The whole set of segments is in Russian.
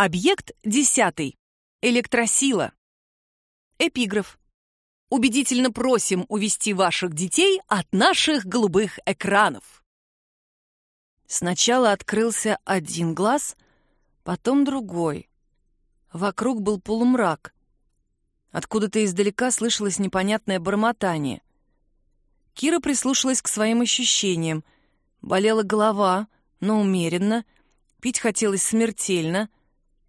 Объект 10. Электросила. Эпиграф. Убедительно просим увести ваших детей от наших голубых экранов. Сначала открылся один глаз, потом другой. Вокруг был полумрак. Откуда-то издалека слышалось непонятное бормотание. Кира прислушалась к своим ощущениям. Болела голова, но умеренно. Пить хотелось смертельно.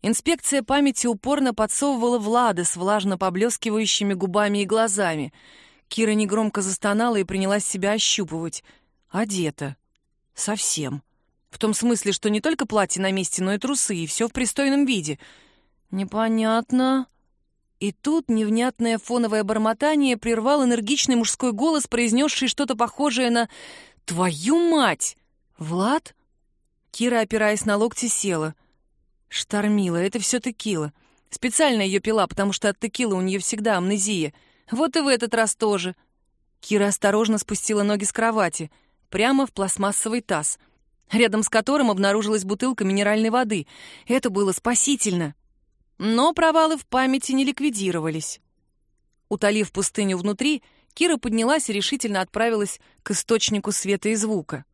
Инспекция памяти упорно подсовывала Влада с влажно поблескивающими губами и глазами. Кира негромко застонала и принялась себя ощупывать. Одета. Совсем. В том смысле, что не только платье на месте, но и трусы, и все в пристойном виде. Непонятно. И тут невнятное фоновое бормотание прервал энергичный мужской голос, произнесший что-то похожее на «Твою мать!» «Влад?» Кира, опираясь на локти, села — Штормила, это все текила. Специально ее пила, потому что от текилы у нее всегда амнезия. Вот и в этот раз тоже. Кира осторожно спустила ноги с кровати, прямо в пластмассовый таз, рядом с которым обнаружилась бутылка минеральной воды. Это было спасительно. Но провалы в памяти не ликвидировались. Утолив пустыню внутри, Кира поднялась и решительно отправилась к источнику света и звука.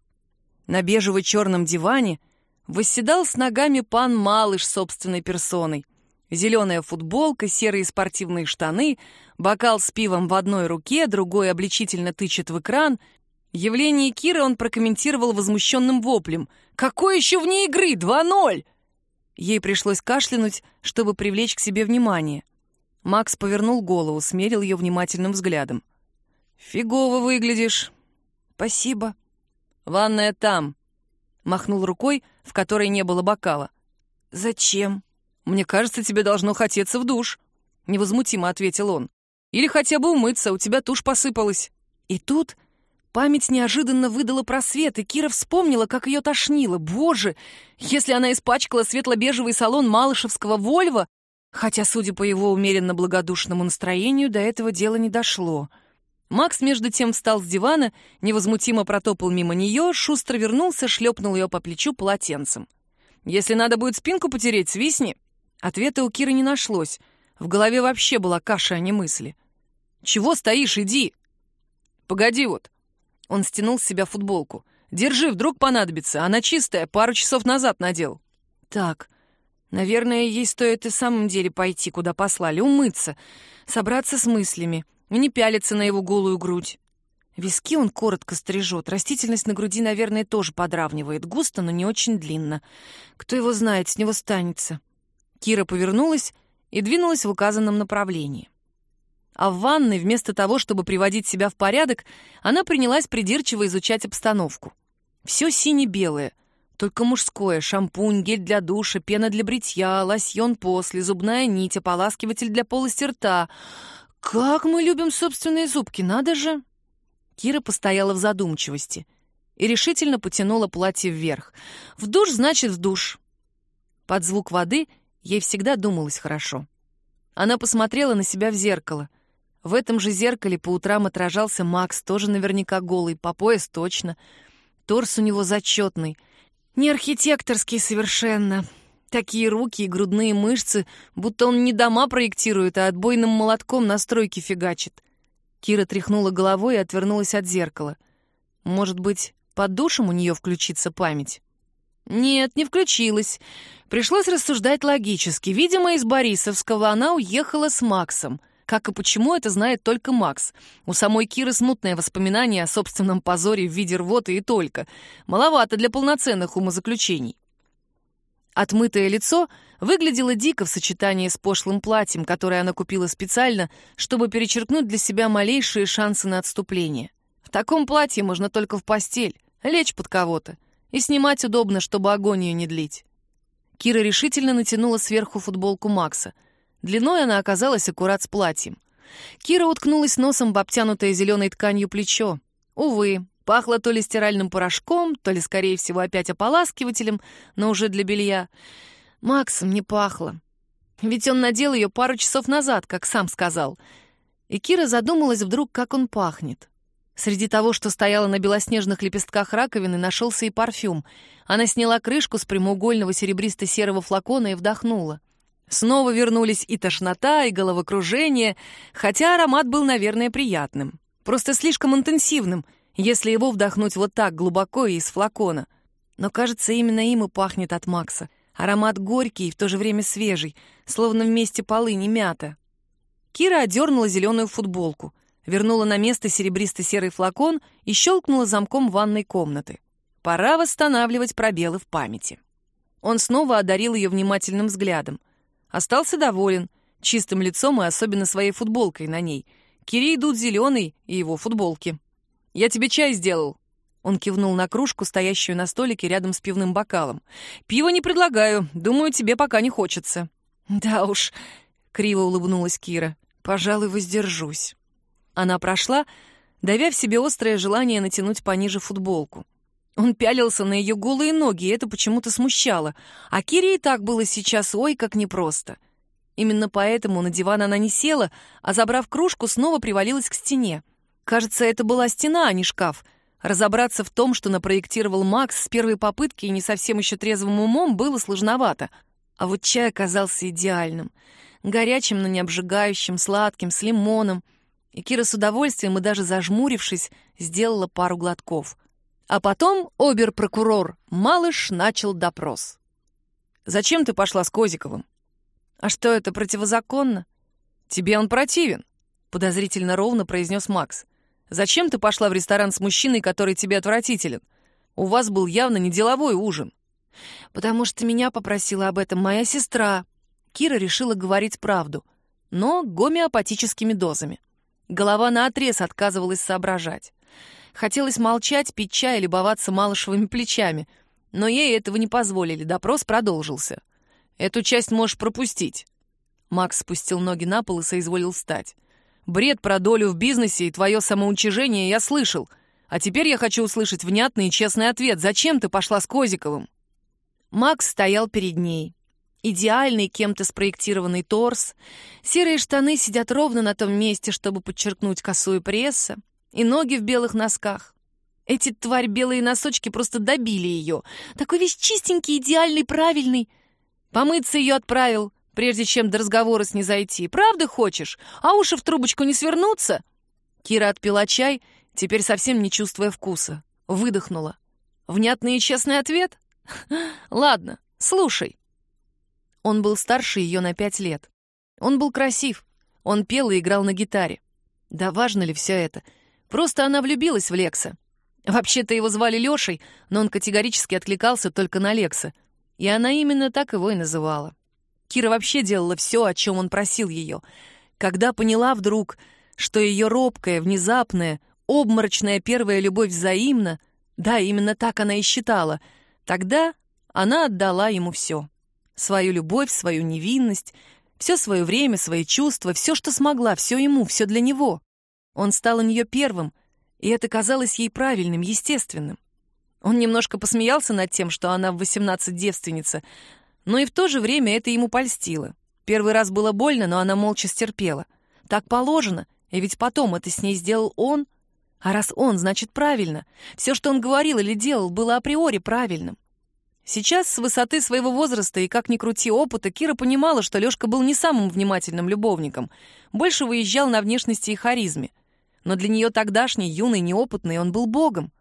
На бежево-черном диване — восседал с ногами пан Малыш собственной персоной. Зеленая футболка, серые спортивные штаны, бокал с пивом в одной руке, другой обличительно тычет в экран. Явление Киры он прокомментировал возмущенным воплем. «Какой еще вне игры? 2-0!» Ей пришлось кашлянуть, чтобы привлечь к себе внимание. Макс повернул голову, смерил ее внимательным взглядом. «Фигово выглядишь». «Спасибо». «Ванная там», Махнул рукой, в которой не было бокала. «Зачем?» «Мне кажется, тебе должно хотеться в душ», — невозмутимо ответил он. «Или хотя бы умыться, у тебя тушь посыпалась». И тут память неожиданно выдала просвет, и Кира вспомнила, как ее тошнило. Боже, если она испачкала светло-бежевый салон малышевского «Вольво», хотя, судя по его умеренно благодушному настроению, до этого дела не дошло — Макс, между тем, встал с дивана, невозмутимо протопал мимо нее, шустро вернулся, шлепнул ее по плечу полотенцем. «Если надо будет спинку потереть, свистни». Ответа у Киры не нашлось. В голове вообще была каша, а не мысли. «Чего стоишь? Иди!» «Погоди вот». Он стянул с себя футболку. «Держи, вдруг понадобится. Она чистая, пару часов назад надел». «Так, наверное, ей стоит и в самом деле пойти, куда послали, умыться, собраться с мыслями» не пялится на его голую грудь. Виски он коротко стрижет, растительность на груди, наверное, тоже подравнивает, густо, но не очень длинно. Кто его знает, с него станется. Кира повернулась и двинулась в указанном направлении. А в ванной, вместо того, чтобы приводить себя в порядок, она принялась придирчиво изучать обстановку. Все сине-белое, только мужское, шампунь, гель для душа, пена для бритья, лосьон после, зубная нить, ополаскиватель для полости рта — «Как мы любим собственные зубки, надо же!» Кира постояла в задумчивости и решительно потянула платье вверх. «В душ, значит, в душ!» Под звук воды ей всегда думалось хорошо. Она посмотрела на себя в зеркало. В этом же зеркале по утрам отражался Макс, тоже наверняка голый, по пояс точно. Торс у него зачетный, не архитекторский совершенно. Такие руки и грудные мышцы, будто он не дома проектирует, а отбойным молотком на стройке фигачит. Кира тряхнула головой и отвернулась от зеркала. Может быть, под душем у нее включится память? Нет, не включилась. Пришлось рассуждать логически. Видимо, из Борисовского она уехала с Максом. Как и почему, это знает только Макс. У самой Киры смутное воспоминание о собственном позоре в виде рвоты и только. Маловато для полноценных умозаключений. Отмытое лицо выглядело дико в сочетании с пошлым платьем, которое она купила специально, чтобы перечеркнуть для себя малейшие шансы на отступление. В таком платье можно только в постель, лечь под кого-то. И снимать удобно, чтобы агонию не длить. Кира решительно натянула сверху футболку Макса. Длиной она оказалась аккурат с платьем. Кира уткнулась носом в обтянутое зеленой тканью плечо. Увы, Пахло то ли стиральным порошком, то ли, скорее всего, опять ополаскивателем, но уже для белья. Максом не пахло. Ведь он надел ее пару часов назад, как сам сказал. И Кира задумалась вдруг, как он пахнет. Среди того, что стояло на белоснежных лепестках раковины, нашелся и парфюм. Она сняла крышку с прямоугольного серебристо-серого флакона и вдохнула. Снова вернулись и тошнота, и головокружение, хотя аромат был, наверное, приятным. Просто слишком интенсивным, если его вдохнуть вот так глубоко и из флакона. Но, кажется, именно им и пахнет от Макса. Аромат горький и в то же время свежий, словно вместе полыни мята. Кира одернула зеленую футболку — вернула на место серебристо-серый флакон и щелкнула замком ванной комнаты. Пора восстанавливать пробелы в памяти. Он снова одарил ее внимательным взглядом. Остался доволен, чистым лицом и особенно своей футболкой на ней. Кире идут зеленый и его футболки. «Я тебе чай сделал». Он кивнул на кружку, стоящую на столике рядом с пивным бокалом. «Пиво не предлагаю. Думаю, тебе пока не хочется». «Да уж», — криво улыбнулась Кира, — «пожалуй, воздержусь». Она прошла, давя в себе острое желание натянуть пониже футболку. Он пялился на ее голые ноги, и это почему-то смущало. А Кире и так было сейчас ой, как непросто. Именно поэтому на диван она не села, а, забрав кружку, снова привалилась к стене. Кажется, это была стена, а не шкаф. Разобраться в том, что напроектировал Макс с первой попытки и не совсем еще трезвым умом, было сложновато. А вот чай оказался идеальным. Горячим, но не обжигающим, сладким, с лимоном — и Кира с удовольствием и даже зажмурившись, сделала пару глотков. А потом обер-прокурор Малыш начал допрос. «Зачем ты пошла с Козиковым?» «А что, это противозаконно?» «Тебе он противен», — подозрительно ровно произнес Макс. «Зачем ты пошла в ресторан с мужчиной, который тебе отвратителен? У вас был явно не деловой ужин». «Потому что меня попросила об этом моя сестра». Кира решила говорить правду, но гомеопатическими дозами. Голова наотрез отказывалась соображать. Хотелось молчать, пить чай и любоваться малышевыми плечами, но ей этого не позволили, допрос продолжился. «Эту часть можешь пропустить». Макс спустил ноги на пол и соизволил встать. «Бред про долю в бизнесе и твое самоуничижение я слышал, а теперь я хочу услышать внятный и честный ответ. Зачем ты пошла с Козиковым?» Макс стоял перед ней идеальный кем-то спроектированный торс, серые штаны сидят ровно на том месте, чтобы подчеркнуть косую пресса, и ноги в белых носках. Эти тварь белые носочки просто добили ее. Такой весь чистенький, идеальный, правильный. Помыться ее отправил, прежде чем до разговора с ней зайти. Правда хочешь? А уши в трубочку не свернутся? Кира отпила чай, теперь совсем не чувствуя вкуса. Выдохнула. Внятный и честный ответ? Ладно, слушай. Он был старше ее на пять лет. Он был красив. Он пел и играл на гитаре. Да важно ли все это? Просто она влюбилась в Лекса. Вообще-то его звали Лешей, но он категорически откликался только на Лекса. И она именно так его и называла. Кира вообще делала все, о чем он просил ее. Когда поняла вдруг, что ее робкая, внезапная, обморочная первая любовь взаимна, да, именно так она и считала, тогда она отдала ему все. Свою любовь, свою невинность, все свое время, свои чувства, все, что смогла, все ему, все для него. Он стал у нее первым, и это казалось ей правильным, естественным. Он немножко посмеялся над тем, что она в 18 девственница, но и в то же время это ему польстило. Первый раз было больно, но она молча стерпела. Так положено, и ведь потом это с ней сделал он. А раз он, значит правильно. Все, что он говорил или делал, было априори правильным. Сейчас, с высоты своего возраста и как ни крути опыта, Кира понимала, что Лёшка был не самым внимательным любовником, больше выезжал на внешности и харизме. Но для неё тогдашний, юный, неопытный, он был богом.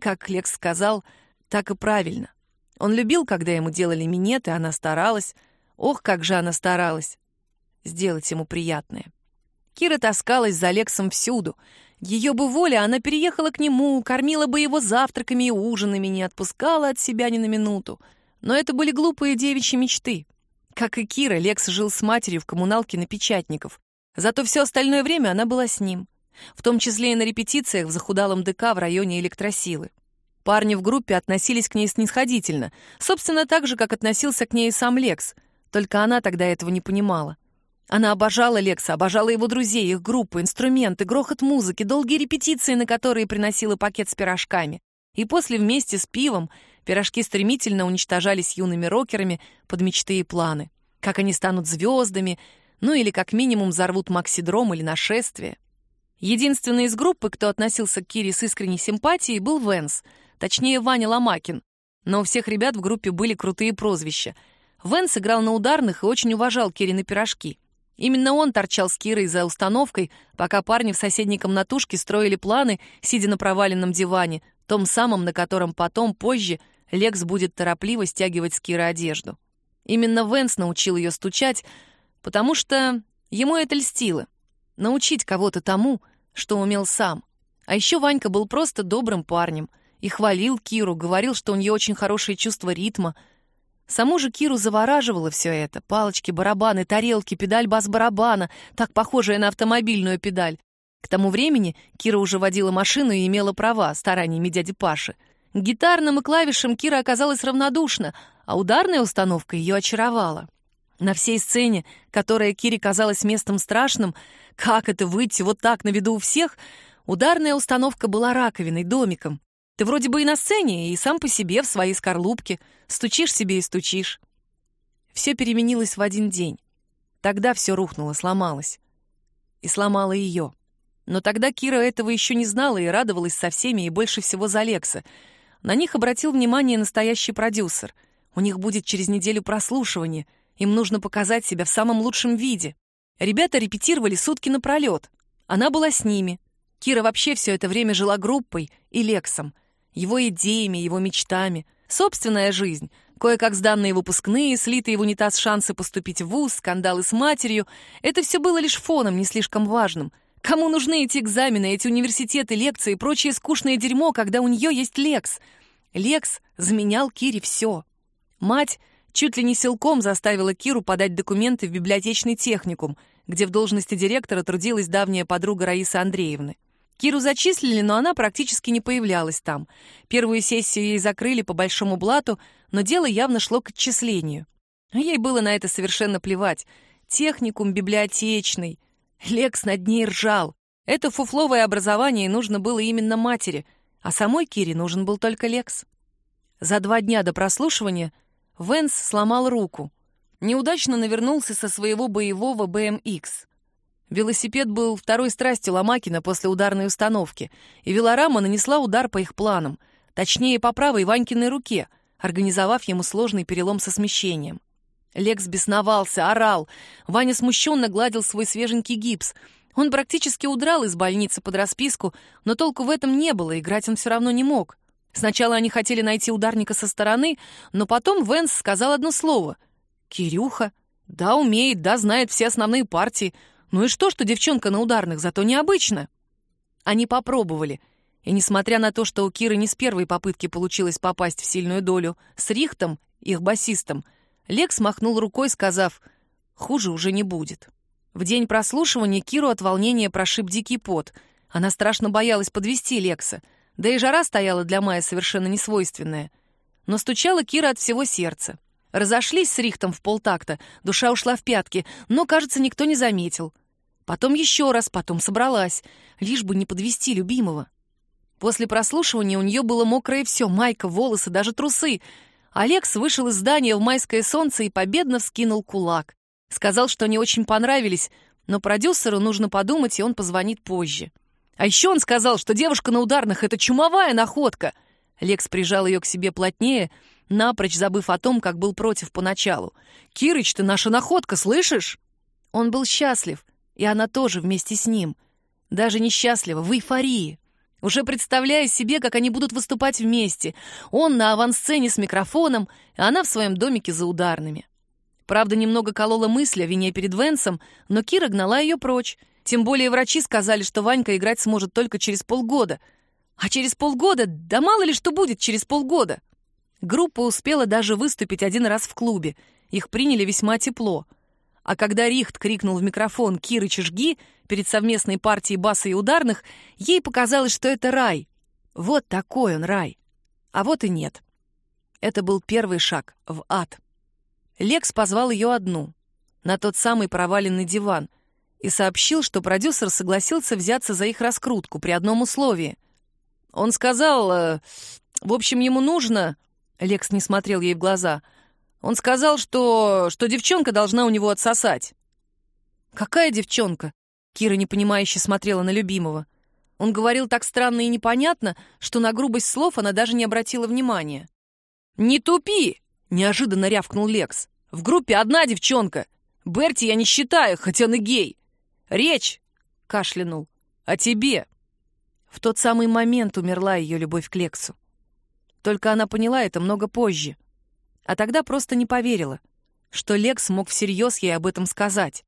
Как Лекс сказал, так и правильно. Он любил, когда ему делали минеты, она старалась. Ох, как же она старалась сделать ему приятное. Кира таскалась за Лексом всюду — ее бы воля, она переехала к нему, кормила бы его завтраками и ужинами, не отпускала от себя ни на минуту. Но это были глупые девичьи мечты. Как и Кира, Лекс жил с матерью в коммуналке на Печатников. Зато все остальное время она была с ним. В том числе и на репетициях в захудалом ДК в районе электросилы. Парни в группе относились к ней снисходительно, собственно, так же, как относился к ней и сам Лекс, только она тогда этого не понимала. Она обожала Лекса, обожала его друзей, их группу, инструменты, грохот музыки, долгие репетиции, на которые приносила пакет с пирожками. И после вместе с пивом пирожки стремительно уничтожались юными рокерами под мечты и планы. Как они станут звездами, ну или как минимум взорвут максидром или нашествие. Единственный из группы, кто относился к Кире с искренней симпатией, был Венс, точнее Ваня Ломакин. Но у всех ребят в группе были крутые прозвища. Венс играл на ударных и очень уважал Кирины пирожки. Именно он торчал с Кирой за установкой, пока парни в соседней комнатушке строили планы, сидя на проваленном диване, том самом, на котором потом, позже, Лекс будет торопливо стягивать с Киры одежду. Именно Венс научил ее стучать, потому что ему это льстило. Научить кого-то тому, что умел сам. А еще Ванька был просто добрым парнем и хвалил Киру, говорил, что у нее очень хорошее чувство ритма — Саму же Киру завораживало все это. Палочки, барабаны, тарелки, педаль бас-барабана, так похожая на автомобильную педаль. К тому времени Кира уже водила машину и имела права стараниями дяди Паши. К гитарным и клавишам Кира оказалась равнодушна, а ударная установка ее очаровала. На всей сцене, которая Кире казалась местом страшным, как это выйти вот так на виду у всех, ударная установка была раковиной, домиком, ты вроде бы и на сцене, и сам по себе в своей скорлупке. Стучишь себе и стучишь. Все переменилось в один день. Тогда все рухнуло, сломалось. И сломало ее. Но тогда Кира этого еще не знала и радовалась со всеми, и больше всего за Лекса. На них обратил внимание настоящий продюсер. У них будет через неделю прослушивание. Им нужно показать себя в самом лучшем виде. Ребята репетировали сутки напролет. Она была с ними. Кира вообще все это время жила группой и Лексом — его идеями, его мечтами. Собственная жизнь, кое-как сданные выпускные, слитые в унитаз шансы поступить в вуз, скандалы с матерью — это все было лишь фоном, не слишком важным. Кому нужны эти экзамены, эти университеты, лекции и прочее скучное дерьмо, когда у нее есть Лекс? Лекс заменял Кире все. Мать чуть ли не силком заставила Киру подать документы в библиотечный техникум, где в должности директора трудилась давняя подруга Раисы Андреевны. Киру зачислили, но она практически не появлялась там. Первую сессию ей закрыли по большому блату, но дело явно шло к отчислению. Ей было на это совершенно плевать. Техникум библиотечный. Лекс над ней ржал. Это фуфловое образование нужно было именно матери, а самой Кире нужен был только Лекс. За два дня до прослушивания Венс сломал руку. Неудачно навернулся со своего боевого BMX. Велосипед был второй страстью Ломакина после ударной установки, и Велорама нанесла удар по их планам, точнее, по правой Ванькиной руке, организовав ему сложный перелом со смещением. Лекс бесновался, орал. Ваня смущенно гладил свой свеженький гипс. Он практически удрал из больницы под расписку, но толку в этом не было, играть он все равно не мог. Сначала они хотели найти ударника со стороны, но потом Венс сказал одно слово. «Кирюха. Да, умеет, да, знает все основные партии. Ну и что, что девчонка на ударных, зато необычно. Они попробовали. И несмотря на то, что у Киры не с первой попытки получилось попасть в сильную долю, с Рихтом, их басистом, Лекс махнул рукой, сказав, «Хуже уже не будет». В день прослушивания Киру от волнения прошиб дикий пот. Она страшно боялась подвести Лекса. Да и жара стояла для Майя совершенно несвойственная. Но стучала Кира от всего сердца. Разошлись с Рихтом в полтакта, душа ушла в пятки, но, кажется, никто не заметил. Потом еще раз, потом собралась, лишь бы не подвести любимого. После прослушивания у нее было мокрое все, майка, волосы, даже трусы. Алекс вышел из здания в майское солнце и победно вскинул кулак. Сказал, что они очень понравились, но продюсеру нужно подумать, и он позвонит позже. А еще он сказал, что девушка на ударных — это чумовая находка. Лекс прижал ее к себе плотнее, напрочь забыв о том, как был против поначалу. «Кирыч, ты наша находка, слышишь?» Он был счастлив — и она тоже вместе с ним. Даже несчастлива, в эйфории. Уже представляя себе, как они будут выступать вместе. Он на авансцене с микрофоном, а она в своем домике за ударными. Правда, немного колола мысль о вине перед Венсом, но Кира гнала ее прочь. Тем более врачи сказали, что Ванька играть сможет только через полгода. А через полгода, да мало ли что будет через полгода. Группа успела даже выступить один раз в клубе. Их приняли весьма тепло. А когда Рихт крикнул в микрофон «Кирыч, жги!» перед совместной партией баса и ударных, ей показалось, что это рай. Вот такой он рай. А вот и нет. Это был первый шаг в ад. Лекс позвал ее одну, на тот самый проваленный диван, и сообщил, что продюсер согласился взяться за их раскрутку при одном условии. Он сказал, э, в общем, ему нужно... Лекс не смотрел ей в глаза — он сказал, что... что девчонка должна у него отсосать. Какая девчонка? Кира непонимающе смотрела на любимого. Он говорил так странно и непонятно, что на грубость слов она даже не обратила внимания. «Не тупи!» — неожиданно рявкнул Лекс. «В группе одна девчонка. Берти я не считаю, хотя он и гей. Речь!» — кашлянул. «О тебе!» В тот самый момент умерла ее любовь к Лексу. Только она поняла это много позже. А тогда просто не поверила, что Лекс мог всерьез ей об этом сказать.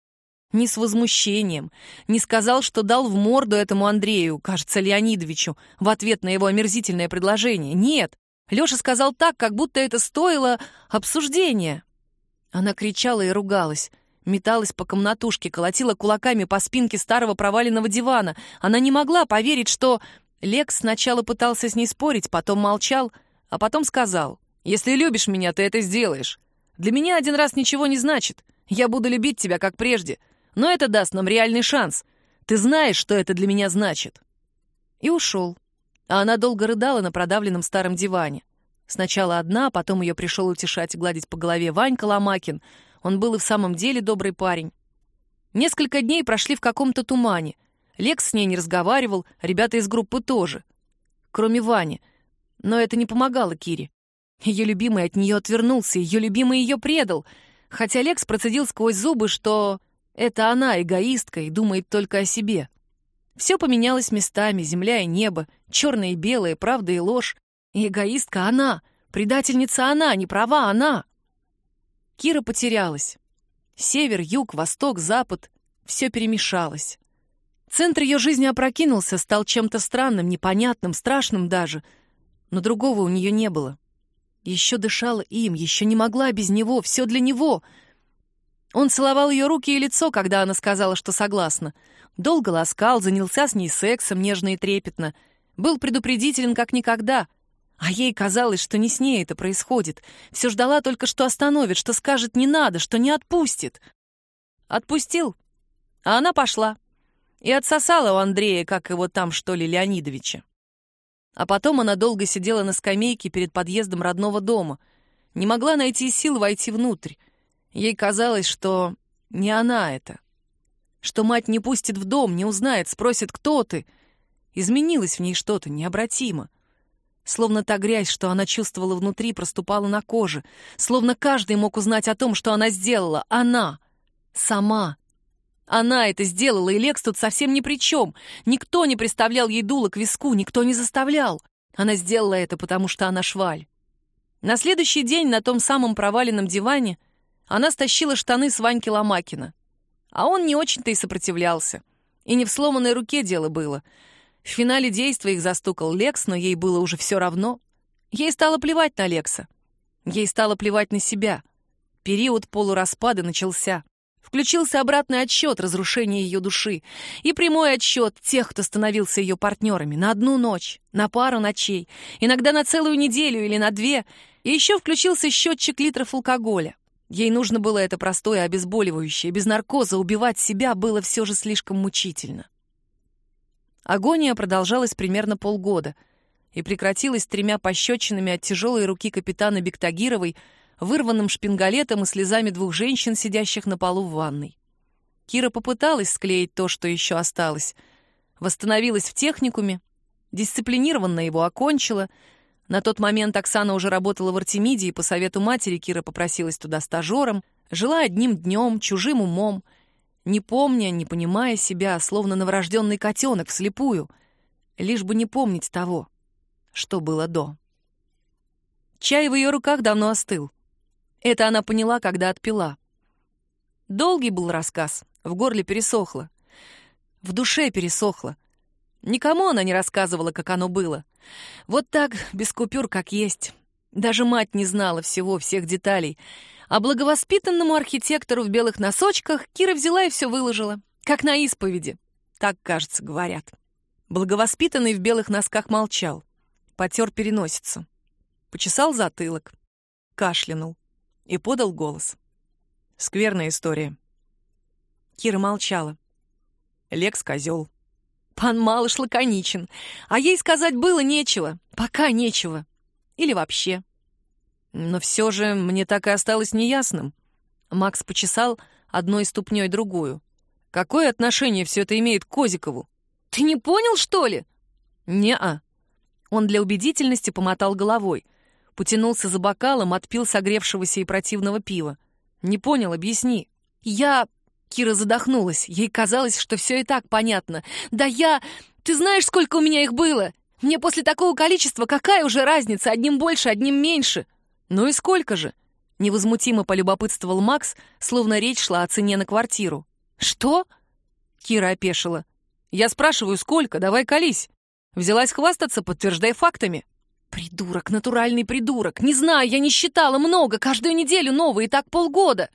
Не с возмущением, не сказал, что дал в морду этому Андрею, кажется, Леонидовичу, в ответ на его омерзительное предложение. Нет, Леша сказал так, как будто это стоило обсуждения. Она кричала и ругалась, металась по комнатушке, колотила кулаками по спинке старого проваленного дивана. Она не могла поверить, что... Лекс сначала пытался с ней спорить, потом молчал, а потом сказал, «Если любишь меня, ты это сделаешь. Для меня один раз ничего не значит. Я буду любить тебя, как прежде. Но это даст нам реальный шанс. Ты знаешь, что это для меня значит». И ушел. А она долго рыдала на продавленном старом диване. Сначала одна, потом ее пришел утешать и гладить по голове Ванька Ломакин. Он был и в самом деле добрый парень. Несколько дней прошли в каком-то тумане. Лекс с ней не разговаривал, ребята из группы тоже. Кроме Вани. Но это не помогало Кире. Ее любимый от нее отвернулся, ее любимый ее предал. Хотя Лекс процедил сквозь зубы, что это она эгоистка и думает только о себе. Все поменялось местами, земля и небо, черное и белое, правда и ложь. И эгоистка она, предательница она, не права она. Кира потерялась. Север, юг, восток, запад — все перемешалось. Центр ее жизни опрокинулся, стал чем-то странным, непонятным, страшным даже. Но другого у нее не было. Еще дышала им, еще не могла без него, все для него. Он целовал ее руки и лицо, когда она сказала, что согласна. Долго ласкал, занялся с ней сексом, нежно и трепетно. Был предупредителен как никогда. А ей казалось, что не с ней это происходит. Все ждала только, что остановит, что скажет «не надо», что не отпустит. Отпустил. А она пошла. И отсосала у Андрея, как его там, что ли, Леонидовича. А потом она долго сидела на скамейке перед подъездом родного дома. Не могла найти сил войти внутрь. Ей казалось, что не она это что мать не пустит в дом, не узнает, спросит, кто ты. Изменилось в ней что-то необратимо. Словно та грязь, что она чувствовала внутри, проступала на коже. Словно каждый мог узнать о том, что она сделала. Она. Сама. Она это сделала, и Лекс тут совсем ни при чем. Никто не приставлял ей дуло к виску, никто не заставлял. Она сделала это, потому что она шваль. На следующий день на том самом проваленном диване она стащила штаны с Ваньки Ломакина. А он не очень-то и сопротивлялся. И не в сломанной руке дело было. В финале действия их застукал Лекс, но ей было уже все равно. Ей стало плевать на Лекса. Ей стало плевать на себя. Период полураспада начался. Включился обратный отсчет разрушения ее души и прямой отсчет тех, кто становился ее партнерами на одну ночь, на пару ночей, иногда на целую неделю или на две, и еще включился счетчик литров алкоголя. Ей нужно было это простое обезболивающее. Без наркоза убивать себя было все же слишком мучительно. Агония продолжалась примерно полгода и прекратилась тремя пощечинами от тяжелой руки капитана Бектагировой, вырванным шпингалетом и слезами двух женщин, сидящих на полу в ванной. Кира попыталась склеить то, что еще осталось. Восстановилась в техникуме, дисциплинированно его окончила — на тот момент Оксана уже работала в Артемиде, и по совету матери Кира попросилась туда стажером, жила одним днем, чужим умом, не помня, не понимая себя, словно новорожденный котенок вслепую, лишь бы не помнить того, что было до. Чай в ее руках давно остыл. Это она поняла, когда отпила. Долгий был рассказ, в горле пересохло. В душе пересохло. Никому она не рассказывала, как оно было. Вот так, без купюр, как есть. Даже мать не знала всего, всех деталей. А благовоспитанному архитектору в белых носочках Кира взяла и все выложила. Как на исповеди. Так, кажется, говорят. Благовоспитанный в белых носках молчал. Потер переносицу. Почесал затылок. Кашлянул. И подал голос. Скверная история. Кира молчала. Лекс — козел. Пан Малыш лаконичен, а ей сказать было нечего, пока нечего. Или вообще. Но все же мне так и осталось неясным. Макс почесал одной ступней другую. Какое отношение все это имеет к Козикову? Ты не понял, что ли? Не-а. Он для убедительности помотал головой. Потянулся за бокалом, отпил согревшегося и противного пива. Не понял, объясни. Я... Кира задохнулась. Ей казалось, что все и так понятно. Да я... Ты знаешь, сколько у меня их было? Мне после такого количества какая уже разница? Одним больше, одним меньше. Ну и сколько же? Невозмутимо полюбопытствовал Макс, словно речь шла о цене на квартиру. Что? Кира опешила. Я спрашиваю, сколько? Давай колись. Взялась хвастаться, подтверждай фактами. Придурок, натуральный придурок. Не знаю, я не считала много, каждую неделю новые, так полгода.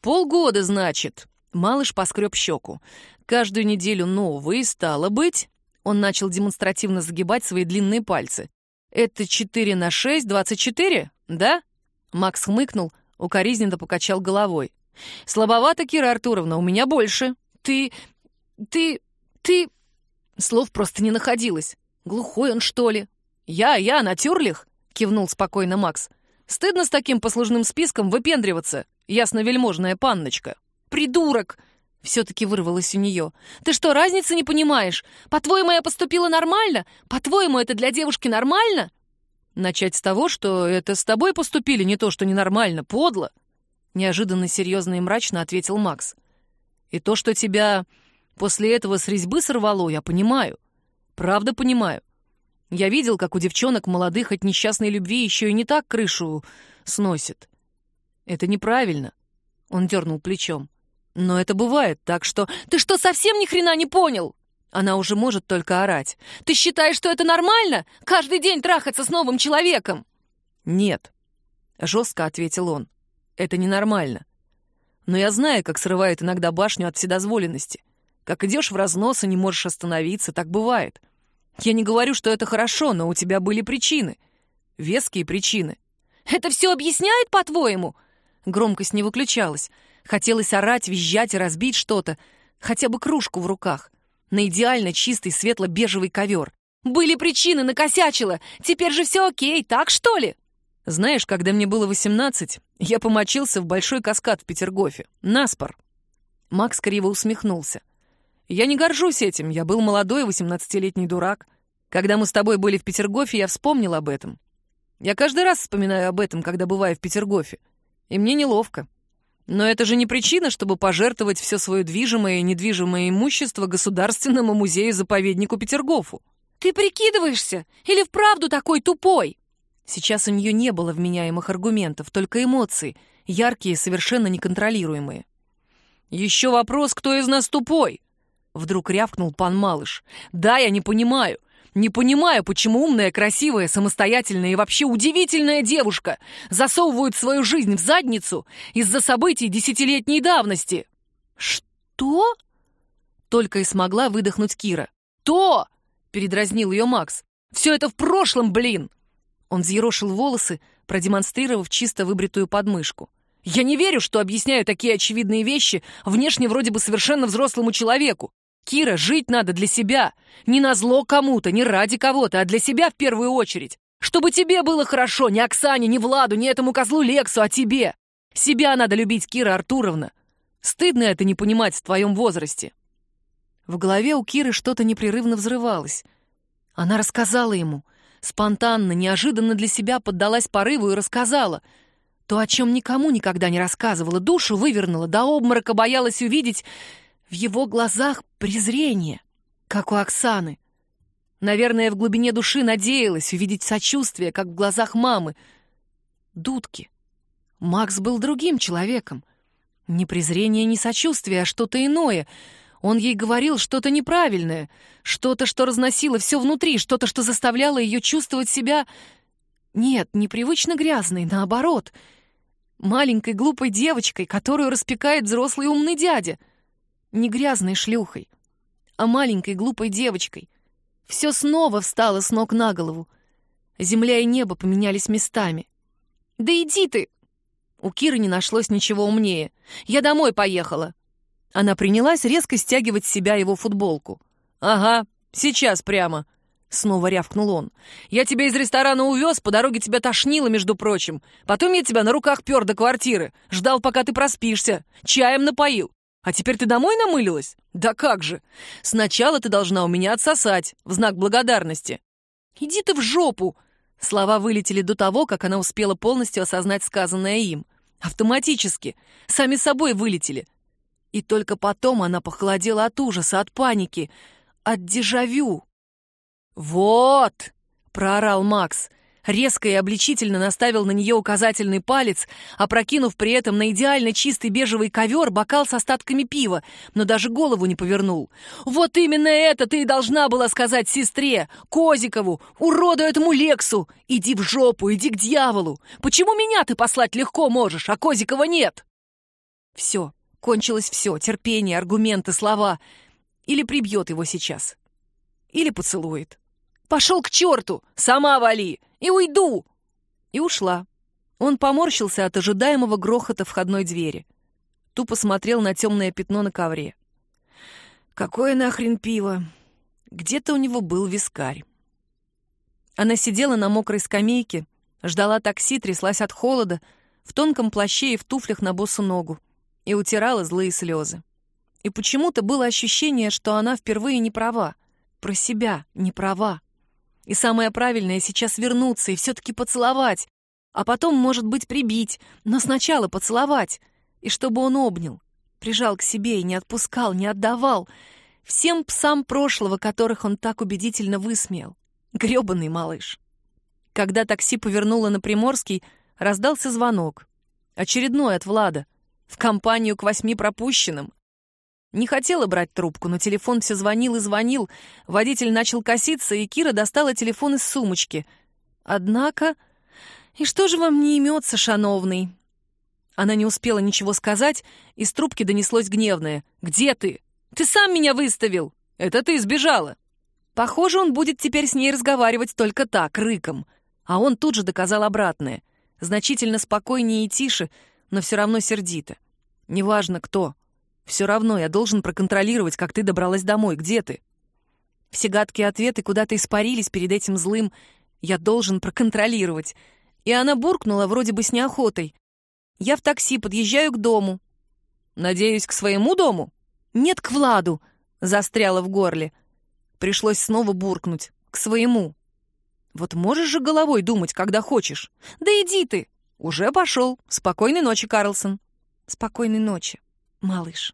Полгода, значит. Малыш поскреб щеку. Каждую неделю новые, стало быть... Он начал демонстративно загибать свои длинные пальцы. «Это 4 на 6, 24, да?» Макс хмыкнул, укоризненно покачал головой. «Слабовато, Кира Артуровна, у меня больше. Ты... ты... ты...» Слов просто не находилось. Глухой он, что ли? «Я, я, натюрлих!» — кивнул спокойно Макс. «Стыдно с таким послужным списком выпендриваться, ясно-вельможная панночка». «Придурок!» — все-таки вырвалось у нее. «Ты что, разницы не понимаешь? По-твоему, я поступила нормально? По-твоему, это для девушки нормально?» «Начать с того, что это с тобой поступили не то, что ненормально, подло!» Неожиданно серьезно и мрачно ответил Макс. «И то, что тебя после этого с резьбы сорвало, я понимаю. Правда понимаю. Я видел, как у девчонок молодых от несчастной любви еще и не так крышу сносит. Это неправильно. Он дернул плечом. Но это бывает, так что... Ты что, совсем ни хрена не понял? Она уже может только орать. Ты считаешь, что это нормально? Каждый день трахаться с новым человеком? Нет. Жестко ответил он. Это ненормально. Но я знаю, как срывает иногда башню от вседозволенности. Как идешь в разнос и не можешь остановиться, так бывает. Я не говорю, что это хорошо, но у тебя были причины. Веские причины. Это все объясняет, по-твоему? Громкость не выключалась. Хотелось орать, визжать и разбить что-то. Хотя бы кружку в руках. На идеально чистый светло-бежевый ковер. Были причины, накосячила. Теперь же все окей, так что ли? Знаешь, когда мне было 18, я помочился в большой каскад в Петергофе. Наспор. Макс криво усмехнулся. Я не горжусь этим, я был молодой, восемнадцатилетний дурак. Когда мы с тобой были в Петергофе, я вспомнил об этом. Я каждый раз вспоминаю об этом, когда бываю в Петергофе. И мне неловко. Но это же не причина, чтобы пожертвовать все свое движимое и недвижимое имущество Государственному музею-заповеднику Петергофу. Ты прикидываешься? Или вправду такой тупой? Сейчас у нее не было вменяемых аргументов, только эмоции, яркие, совершенно неконтролируемые. Еще вопрос, кто из нас тупой? Вдруг рявкнул пан Малыш. «Да, я не понимаю. Не понимаю, почему умная, красивая, самостоятельная и вообще удивительная девушка засовывает свою жизнь в задницу из-за событий десятилетней давности». «Что?» Только и смогла выдохнуть Кира. «То!» — передразнил ее Макс. «Все это в прошлом, блин!» Он взъерошил волосы, продемонстрировав чисто выбритую подмышку. «Я не верю, что объясняю такие очевидные вещи внешне вроде бы совершенно взрослому человеку. Кира, жить надо для себя. Не на зло кому-то, не ради кого-то, а для себя в первую очередь. Чтобы тебе было хорошо, не Оксане, не Владу, не этому козлу Лексу, а тебе. Себя надо любить, Кира Артуровна. Стыдно это не понимать в твоем возрасте. В голове у Киры что-то непрерывно взрывалось. Она рассказала ему. Спонтанно, неожиданно для себя поддалась порыву и рассказала. То, о чем никому никогда не рассказывала, душу вывернула, до обморока боялась увидеть в его глазах презрение, как у Оксаны. Наверное, в глубине души надеялась увидеть сочувствие, как в глазах мамы. Дудки. Макс был другим человеком. Не презрение, не сочувствие, а что-то иное. Он ей говорил что-то неправильное, что-то, что разносило все внутри, что-то, что заставляло ее чувствовать себя... Нет, непривычно грязной, наоборот. Маленькой глупой девочкой, которую распекает взрослый умный дядя — не грязной шлюхой, а маленькой глупой девочкой. Все снова встало с ног на голову. Земля и небо поменялись местами. «Да иди ты!» У Киры не нашлось ничего умнее. «Я домой поехала!» Она принялась резко стягивать с себя его футболку. «Ага, сейчас прямо!» Снова рявкнул он. «Я тебя из ресторана увез, по дороге тебя тошнило, между прочим. Потом я тебя на руках пер до квартиры. Ждал, пока ты проспишься. Чаем напоил. А теперь ты домой намылилась? Да как же! Сначала ты должна у меня отсосать, в знак благодарности. Иди ты в жопу! Слова вылетели до того, как она успела полностью осознать сказанное им. Автоматически. Сами собой вылетели. И только потом она похолодела от ужаса, от паники, от дежавю. «Вот!» — проорал Макс резко и обличительно наставил на нее указательный палец, опрокинув при этом на идеально чистый бежевый ковер бокал с остатками пива, но даже голову не повернул. «Вот именно это ты и должна была сказать сестре, Козикову, уроду этому Лексу! Иди в жопу, иди к дьяволу! Почему меня ты послать легко можешь, а Козикова нет?» Все, кончилось все, терпение, аргументы, слова. Или прибьет его сейчас, или поцелует. «Пошел к черту! Сама вали! И уйду!» И ушла. Он поморщился от ожидаемого грохота входной двери. Тупо смотрел на темное пятно на ковре. «Какое нахрен пиво?» Где-то у него был вискарь. Она сидела на мокрой скамейке, ждала такси, тряслась от холода, в тонком плаще и в туфлях на босу ногу, и утирала злые слезы. И почему-то было ощущение, что она впервые не права, про себя не права. И самое правильное сейчас вернуться и все-таки поцеловать, а потом, может быть, прибить, но сначала поцеловать, и чтобы он обнял, прижал к себе и не отпускал, не отдавал всем псам прошлого, которых он так убедительно высмеял. Грёбаный малыш. Когда такси повернуло на Приморский, раздался звонок. Очередной от Влада. В компанию к восьми пропущенным. Не хотела брать трубку, но телефон все звонил и звонил. Водитель начал коситься, и Кира достала телефон из сумочки. Однако... «И что же вам не имется, шановный?» Она не успела ничего сказать, из трубки донеслось гневное. «Где ты? Ты сам меня выставил! Это ты сбежала!» Похоже, он будет теперь с ней разговаривать только так, рыком. А он тут же доказал обратное. Значительно спокойнее и тише, но все равно сердито. Неважно кто, все равно я должен проконтролировать, как ты добралась домой. Где ты? Все гадкие ответы куда-то испарились перед этим злым «я должен проконтролировать». И она буркнула вроде бы с неохотой. «Я в такси, подъезжаю к дому». «Надеюсь, к своему дому?» «Нет, к Владу», — застряла в горле. Пришлось снова буркнуть. «К своему». «Вот можешь же головой думать, когда хочешь?» «Да иди ты!» «Уже пошел. Спокойной ночи, Карлсон». «Спокойной ночи, малыш».